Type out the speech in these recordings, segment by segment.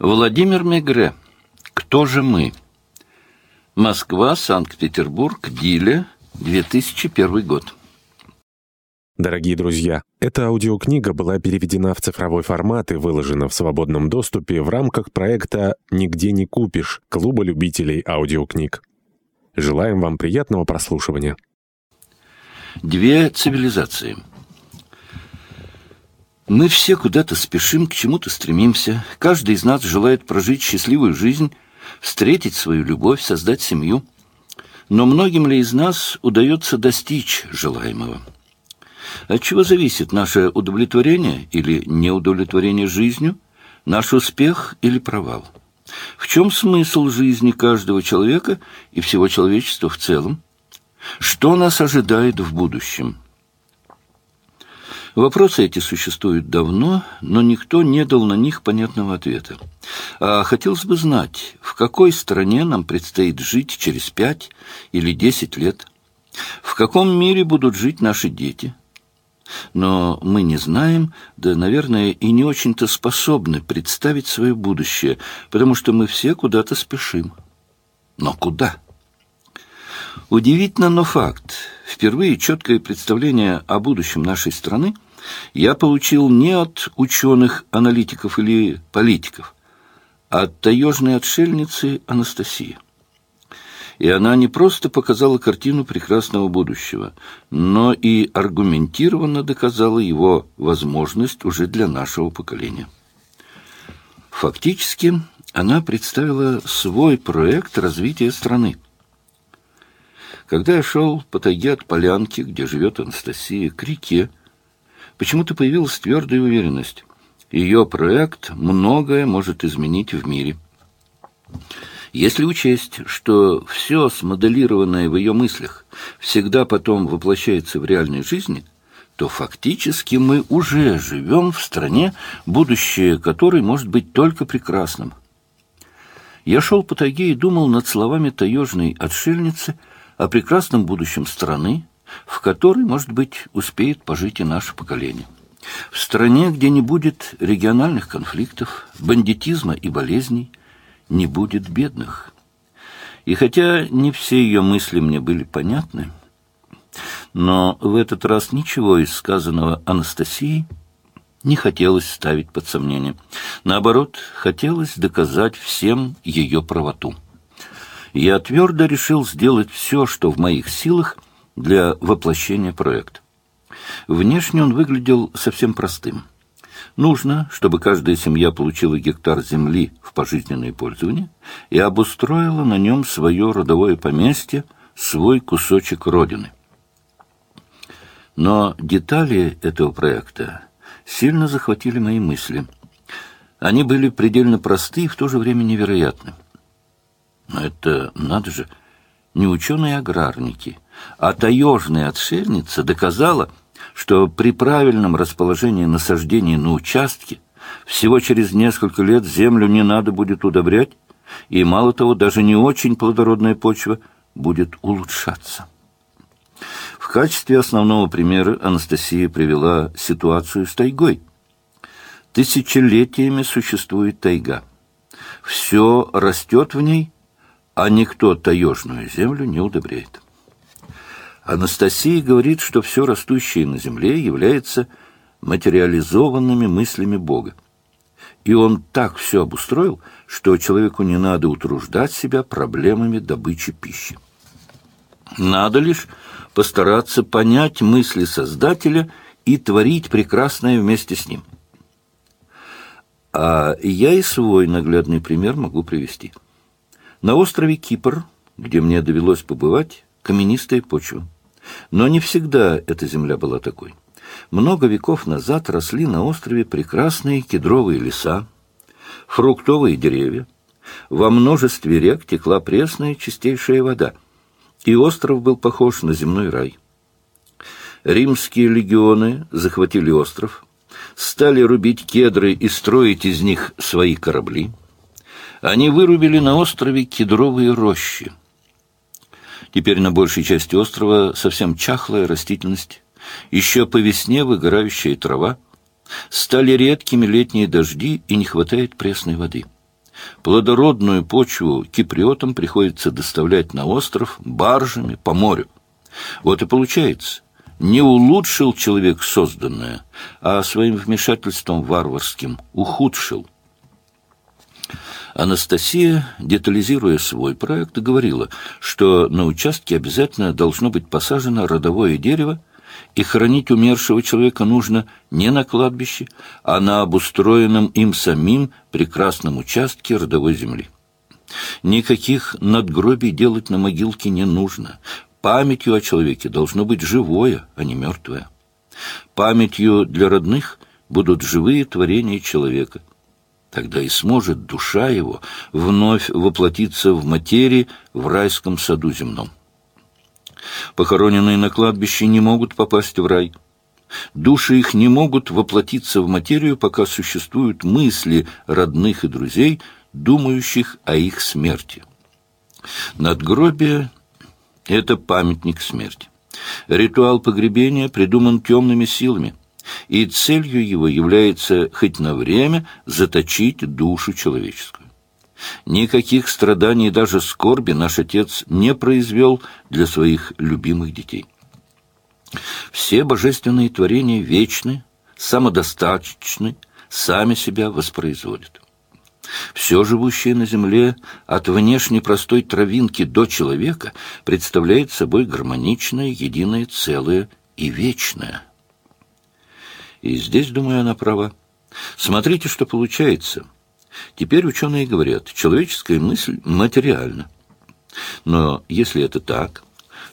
Владимир Мегре. Кто же мы? Москва, Санкт-Петербург, Диле, 2001 год. Дорогие друзья, эта аудиокнига была переведена в цифровой формат и выложена в свободном доступе в рамках проекта «Нигде не купишь» Клуба любителей аудиокниг. Желаем вам приятного прослушивания. Две цивилизации – мы все куда-то спешим, к чему-то стремимся. Каждый из нас желает прожить счастливую жизнь, встретить свою любовь, создать семью. Но многим ли из нас удается достичь желаемого? От чего зависит наше удовлетворение или неудовлетворение жизнью, наш успех или провал? В чем смысл жизни каждого человека и всего человечества в целом? Что нас ожидает в будущем? Вопросы эти существуют давно, но никто не дал на них понятного ответа. А хотелось бы знать, в какой стране нам предстоит жить через пять или десять лет? В каком мире будут жить наши дети? Но мы не знаем, да, наверное, и не очень-то способны представить свое будущее, потому что мы все куда-то спешим. Но куда? Удивительно, но факт. Впервые четкое представление о будущем нашей страны я получил не от ученых, аналитиков или политиков, а от таежной отшельницы Анастасии. И она не просто показала картину прекрасного будущего, но и аргументированно доказала его возможность уже для нашего поколения. Фактически, она представила свой проект развития страны. Когда я шел по тайге от полянки, где живет Анастасия, к реке, почему-то появилась твердая уверенность. Ее проект многое может изменить в мире. Если учесть, что все смоделированное в ее мыслях всегда потом воплощается в реальной жизни, то фактически мы уже живем в стране, будущее которой может быть только прекрасным. Я шел по тайге и думал над словами таежной отшельницы о прекрасном будущем страны, в которой, может быть, успеет пожить и наше поколение. В стране, где не будет региональных конфликтов, бандитизма и болезней, не будет бедных. И хотя не все ее мысли мне были понятны, но в этот раз ничего из сказанного Анастасией не хотелось ставить под сомнение. Наоборот, хотелось доказать всем ее правоту. Я твердо решил сделать все, что в моих силах, для воплощения проекта. Внешне он выглядел совсем простым. Нужно, чтобы каждая семья получила гектар земли в пожизненное пользование и обустроила на нем свое родовое поместье, свой кусочек родины. Но детали этого проекта сильно захватили мои мысли. Они были предельно просты и в то же время невероятны. Но это, надо же, не ученые-аграрники, а таежная отшельница доказала, что при правильном расположении насаждений на участке всего через несколько лет землю не надо будет удобрять, и, мало того, даже не очень плодородная почва будет улучшаться. В качестве основного примера Анастасия привела ситуацию с тайгой. Тысячелетиями существует тайга. Все растет в ней, а никто таежную землю не удобряет. Анастасия говорит, что все растущее на земле является материализованными мыслями Бога. И он так все обустроил, что человеку не надо утруждать себя проблемами добычи пищи. Надо лишь постараться понять мысли Создателя и творить прекрасное вместе с ним. А я и свой наглядный пример могу привести. На острове Кипр, где мне довелось побывать, каменистая почва. Но не всегда эта земля была такой. Много веков назад росли на острове прекрасные кедровые леса, фруктовые деревья. Во множестве рек текла пресная чистейшая вода, и остров был похож на земной рай. Римские легионы захватили остров, стали рубить кедры и строить из них свои корабли. Они вырубили на острове кедровые рощи. Теперь на большей части острова совсем чахлая растительность, еще по весне выгорающая трава, стали редкими летние дожди и не хватает пресной воды. Плодородную почву киприотам приходится доставлять на остров баржами по морю. Вот и получается, не улучшил человек созданное, а своим вмешательством варварским ухудшил. Анастасия, детализируя свой проект, говорила, что на участке обязательно должно быть посажено родовое дерево, и хоронить умершего человека нужно не на кладбище, а на обустроенном им самим прекрасном участке родовой земли. Никаких надгробий делать на могилке не нужно. Памятью о человеке должно быть живое, а не мертвое. Памятью для родных будут живые творения человека. Тогда и сможет душа его вновь воплотиться в материи в райском саду земном. Похороненные на кладбище не могут попасть в рай. Души их не могут воплотиться в материю, пока существуют мысли родных и друзей, думающих о их смерти. Надгробие — это памятник смерти. Ритуал погребения придуман темными силами, и целью его является хоть на время заточить душу человеческую. Никаких страданий, даже скорби наш отец не произвел для своих любимых детей. Все божественные творения вечны, самодостаточны, сами себя воспроизводят. Все живущее на земле, от внешней простой травинки до человека, представляет собой гармоничное, единое целое и вечное. И здесь, думаю, она права. Смотрите, что получается – Теперь ученые говорят, человеческая мысль материальна. Но если это так,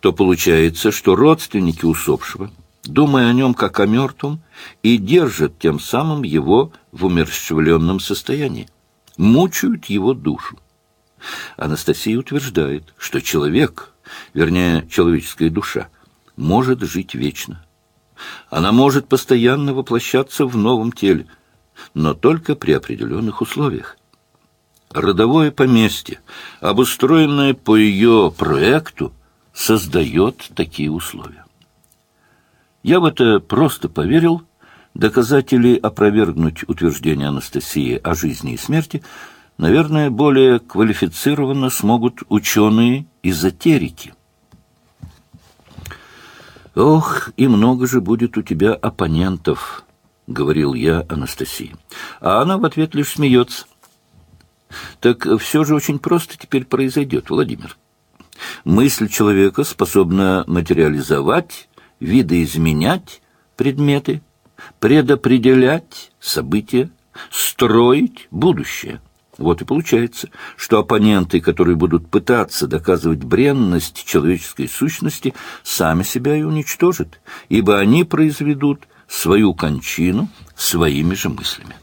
то получается, что родственники усопшего, думая о нем как о мертвом, и держат тем самым его в умерщвленном состоянии, мучают его душу. Анастасия утверждает, что человек, вернее, человеческая душа, может жить вечно. Она может постоянно воплощаться в новом теле – но только при определенных условиях. Родовое поместье, обустроенное по ее проекту, создает такие условия. Я в это просто поверил. Доказателей опровергнуть утверждение Анастасии о жизни и смерти, наверное, более квалифицированно смогут ученые-эзотерики. Ох, и много же будет у тебя оппонентов, — говорил я Анастасии. А она в ответ лишь смеется. Так все же очень просто теперь произойдет, Владимир. Мысль человека способна материализовать, видоизменять предметы, предопределять события, строить будущее. Вот и получается, что оппоненты, которые будут пытаться доказывать бренность человеческой сущности, сами себя и уничтожат, ибо они произведут свою кончину своими же мыслями.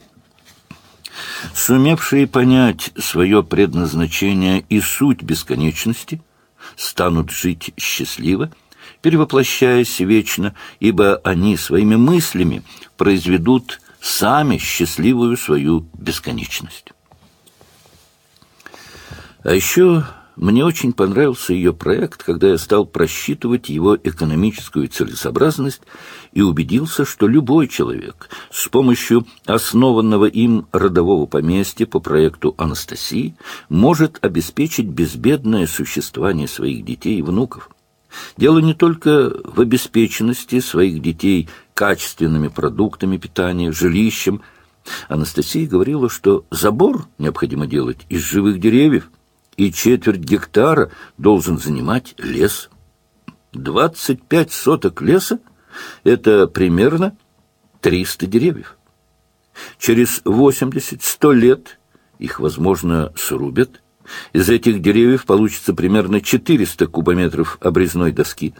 Сумевшие понять свое предназначение и суть бесконечности, станут жить счастливо, перевоплощаясь вечно, ибо они своими мыслями произведут сами счастливую свою бесконечность. А еще мне очень понравился ее проект, когда я стал просчитывать его экономическую целесообразность и убедился, что любой человек с помощью основанного им родового поместья по проекту Анастасии может обеспечить безбедное существование своих детей и внуков. Дело не только в обеспеченности своих детей качественными продуктами питания, жилищем. Анастасия говорила, что забор необходимо делать из живых деревьев, и четверть гектара должен занимать лес. Двадцать пять соток леса — это примерно триста деревьев. Через восемьдесят-сто лет их, возможно, срубят. Из этих деревьев получится примерно 400 кубометров обрезной доски.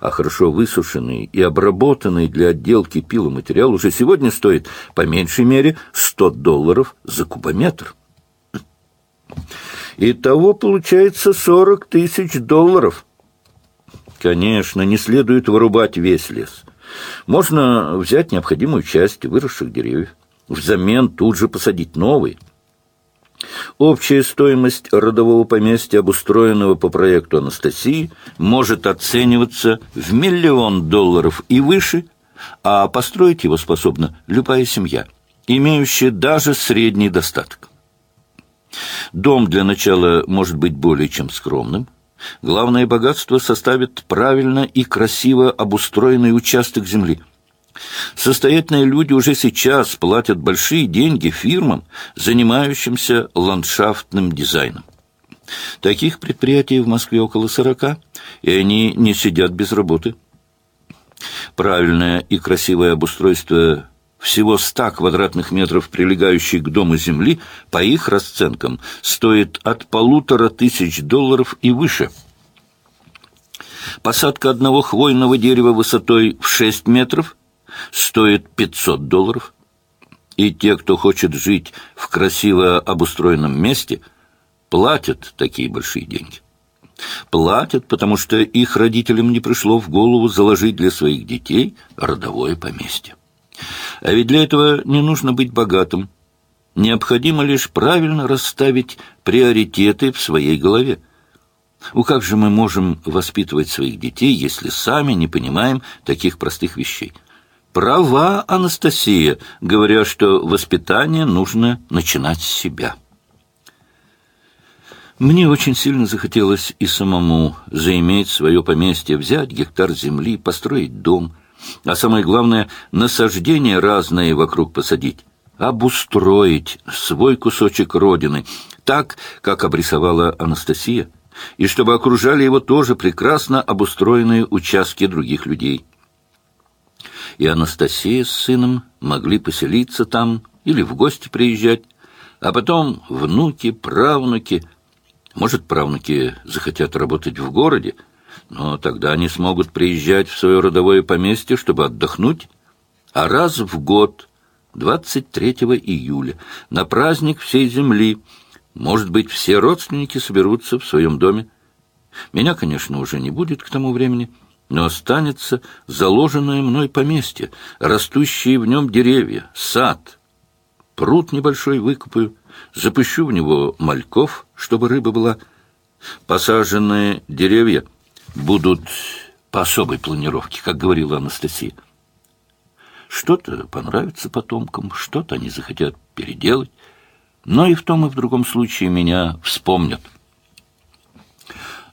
А хорошо высушенный и обработанный для отделки пиломатериал уже сегодня стоит по меньшей мере 100 долларов за кубометр. Итого получается сорок тысяч долларов. Конечно, не следует вырубать весь лес. Можно взять необходимую часть выросших деревьев, взамен тут же посадить новые. Общая стоимость родового поместья, обустроенного по проекту Анастасии, может оцениваться в миллион долларов и выше, а построить его способна любая семья, имеющая даже средний достаток. Дом для начала может быть более чем скромным. Главное богатство составит правильно и красиво обустроенный участок земли. Состоятельные люди уже сейчас платят большие деньги фирмам, занимающимся ландшафтным дизайном. Таких предприятий в Москве около сорока, и они не сидят без работы. Правильное и красивое обустройство всего ста квадратных метров, прилегающей к дому земли, по их расценкам, стоит от полутора тысяч долларов и выше. Посадка одного хвойного дерева высотой в шесть метров стоит пятьсот долларов. И те, кто хочет жить в красиво обустроенном месте, платят такие большие деньги. Платят, потому что их родителям не пришло в голову заложить для своих детей родовое поместье. А ведь для этого не нужно быть богатым. Необходимо лишь правильно расставить приоритеты в своей голове. Ну как же мы можем воспитывать своих детей, если сами не понимаем таких простых вещей? Права Анастасия, говоря, что воспитание нужно начинать с себя. Мне очень сильно захотелось и самому заиметь свое поместье, взять гектар земли, построить дом – а самое главное, насаждения разные вокруг посадить, обустроить свой кусочек родины, так, как обрисовала Анастасия, и чтобы окружали его тоже прекрасно обустроенные участки других людей. И Анастасия с сыном могли поселиться там или в гости приезжать, а потом внуки, правнуки, может, правнуки захотят работать в городе, но тогда они смогут приезжать в свое родовое поместье, чтобы отдохнуть. А раз в год, 23 июля, на праздник всей земли, может быть, все родственники соберутся в своем доме. Меня, конечно, уже не будет к тому времени, но останется заложенное мной поместье, растущие в нем деревья, сад. Пруд небольшой выкопаю, запущу в него мальков, чтобы рыба была. Посаженные деревья — будут по особой планировке, как говорила Анастасия. Что-то понравится потомкам, что-то они захотят переделать, но и в том и в другом случае меня вспомнят.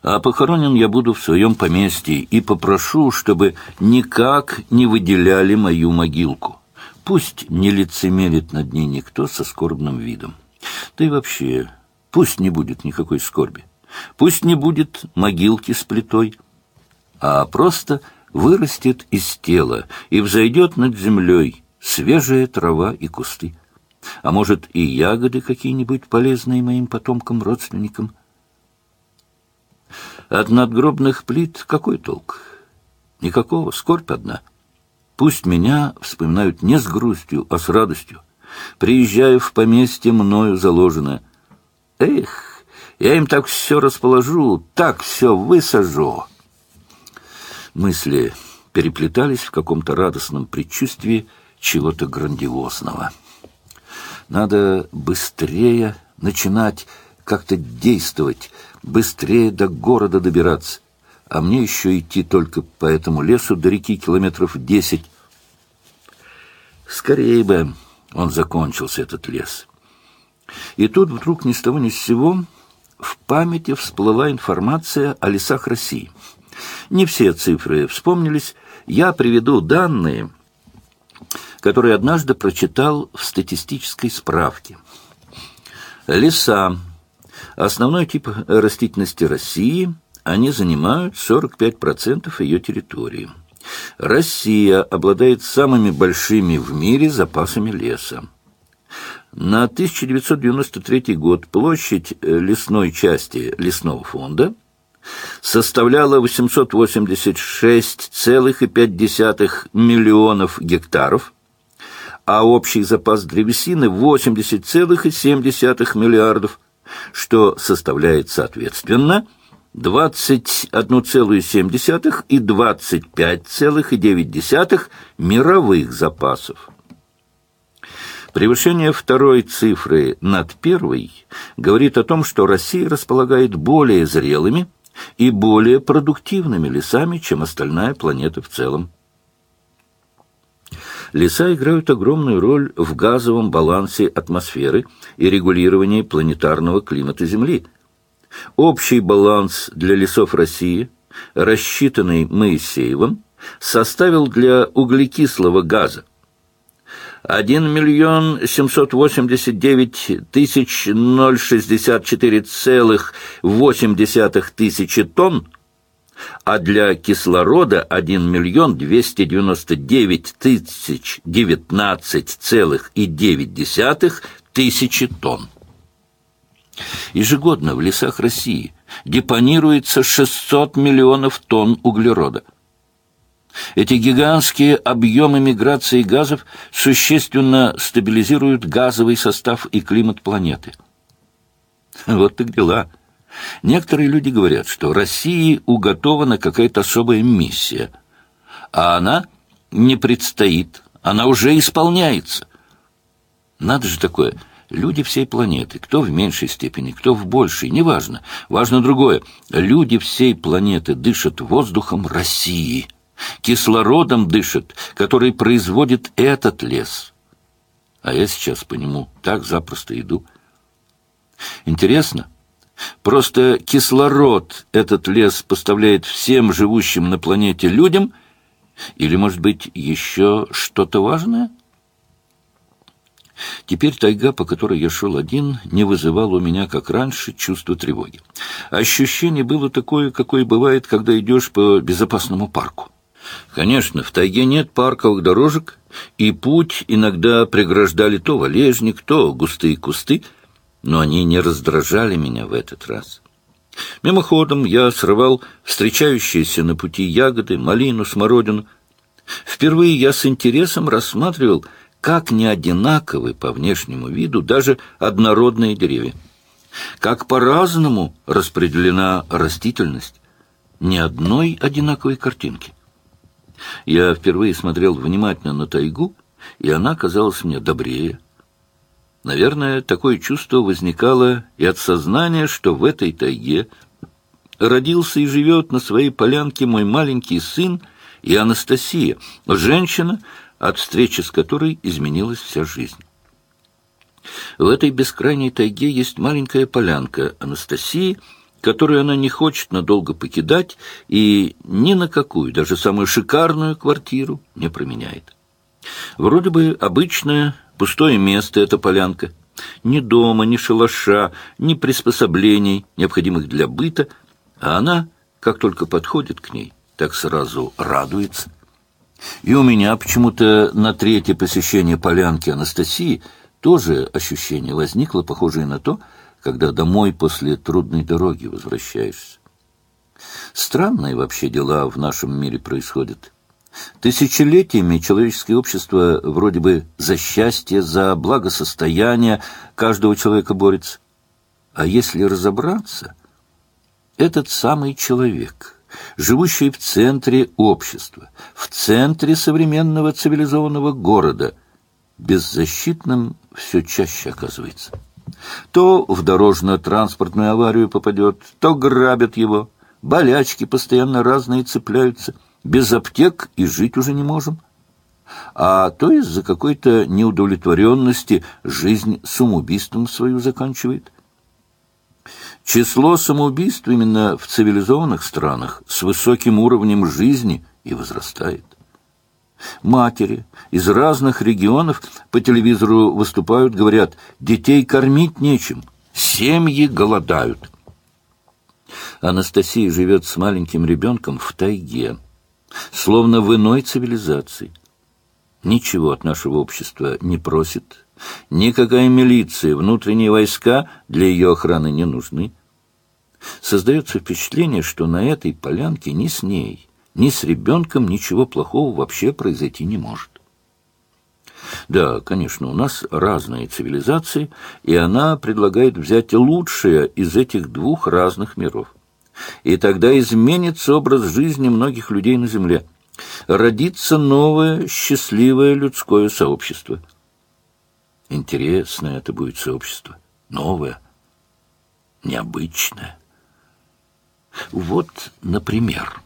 А похоронен я буду в своем поместье и попрошу, чтобы никак не выделяли мою могилку. Пусть не лицемерит над ней никто со скорбным видом. Да и вообще, пусть не будет никакой скорби. Пусть не будет могилки с плитой, а просто вырастет из тела и взойдет над землей свежая трава и кусты. А может, и ягоды какие-нибудь полезные моим потомкам-родственникам? От надгробных плит какой толк? Никакого, скорбь одна. Пусть меня вспоминают не с грустью, а с радостью. Приезжаю в поместье мною заложенное. Эх, я им так все расположу, так все высажу. Мысли переплетались в каком-то радостном предчувствии чего-то грандиозного. Надо быстрее начинать как-то действовать, быстрее до города добираться. А мне еще идти только по этому лесу до реки километров десять. Скорее бы он закончился, этот лес. И тут вдруг ни с того ни с сего в памяти всплыла информация о лесах России. Не все цифры вспомнились. Я приведу данные, которые однажды прочитал в статистической справке. Леса. Основной тип растительности России. Они занимают 45% ее территории. Россия обладает самыми большими в мире запасами леса. На 1993 год площадь э, лесной части лесного фонда составляла 886,5 миллионов гектаров, а общий запас древесины 80,7 миллиардов, что составляет соответственно 21,7 и 25,9 мировых запасов. Превышение второй цифры над первой говорит о том, что Россия располагает более зрелыми и более продуктивными лесами, чем остальная планета в целом. Леса играют огромную роль в газовом балансе атмосферы и регулировании планетарного климата Земли. Общий баланс для лесов России, рассчитанный Моисеевым, составил для углекислого газа 1 миллион 789 тысяч 064 целых 8 тысячи тонн, а для кислорода 1 миллион 299 тысяч 19 целых и 9 тысячи тонн. Ежегодно в лесах России депонируется 600 миллионов тонн углерода. Эти гигантские объемы миграции газов существенно стабилизируют газовый состав и климат планеты. Вот так дела. Некоторые люди говорят, что России уготована какая-то особая миссия, а она не предстоит, она уже исполняется. Надо же такое. Люди всей планеты, кто в меньшей степени, кто в большей, неважно. Важно другое. Люди всей планеты дышат воздухом России, кислородом дышат, который производит этот лес. А я сейчас по нему так запросто иду. Интересно, Просто кислород этот лес поставляет всем живущим на планете людям, или, может быть, еще что-то важное? Теперь тайга, по которой я шел один, не вызывала у меня, как раньше, чувство тревоги. Ощущение было такое, какое бывает, когда идешь по безопасному парку. Конечно, в тайге нет парковых дорожек, и путь иногда преграждали то валежник, то густые кусты — но они не раздражали меня в этот раз. Мимоходом я срывал встречающиеся на пути ягоды, малину, смородину. Впервые я с интересом рассматривал, как неодинаковы по внешнему виду даже однородные деревья. Как по-разному распределена растительность. Ни одной одинаковой картинки. Я впервые смотрел внимательно на тайгу, и она казалась мне добрее, Наверное, такое чувство возникало и от сознания, что в этой тайге родился и живет на своей полянке мой маленький сын и Анастасия, женщина, от встречи с которой изменилась вся жизнь. В этой бескрайней тайге есть маленькая полянка Анастасии, которую она не хочет надолго покидать и ни на какую, даже самую шикарную квартиру не променяет. Вроде бы обычная Пустое место эта полянка. Ни дома, ни шалаша, ни приспособлений, необходимых для быта. А она, как только подходит к ней, так сразу радуется. И у меня почему-то на третье посещение полянки Анастасии тоже ощущение возникло, похожее на то, когда домой после трудной дороги возвращаешься. Странные вообще дела в нашем мире происходят. Тысячелетиями человеческое общество вроде бы за счастье, за благосостояние каждого человека борется. А если разобраться, этот самый человек, живущий в центре общества, в центре современного цивилизованного города, беззащитным все чаще оказывается. То в дорожно-транспортную аварию попадет, то грабят его, болячки постоянно разные цепляются – без аптек и жить уже не можем. А то из-за какой-то неудовлетворенности жизнь самоубийством свою заканчивает. Число самоубийств именно в цивилизованных странах с высоким уровнем жизни и возрастает. Матери из разных регионов по телевизору выступают, говорят, детей кормить нечем, семьи голодают. Анастасия живет с маленьким ребенком в тайге словно в иной цивилизации. Ничего от нашего общества не просит, никакая милиция, внутренние войска для ее охраны не нужны. Создается впечатление, что на этой полянке ни с ней, ни с ребенком ничего плохого вообще произойти не может. Да, конечно, у нас разные цивилизации, и она предлагает взять лучшее из этих двух разных миров и тогда изменится образ жизни многих людей на Земле. Родится новое счастливое людское сообщество. Интересное это будет сообщество, новое, необычное. Вот, например...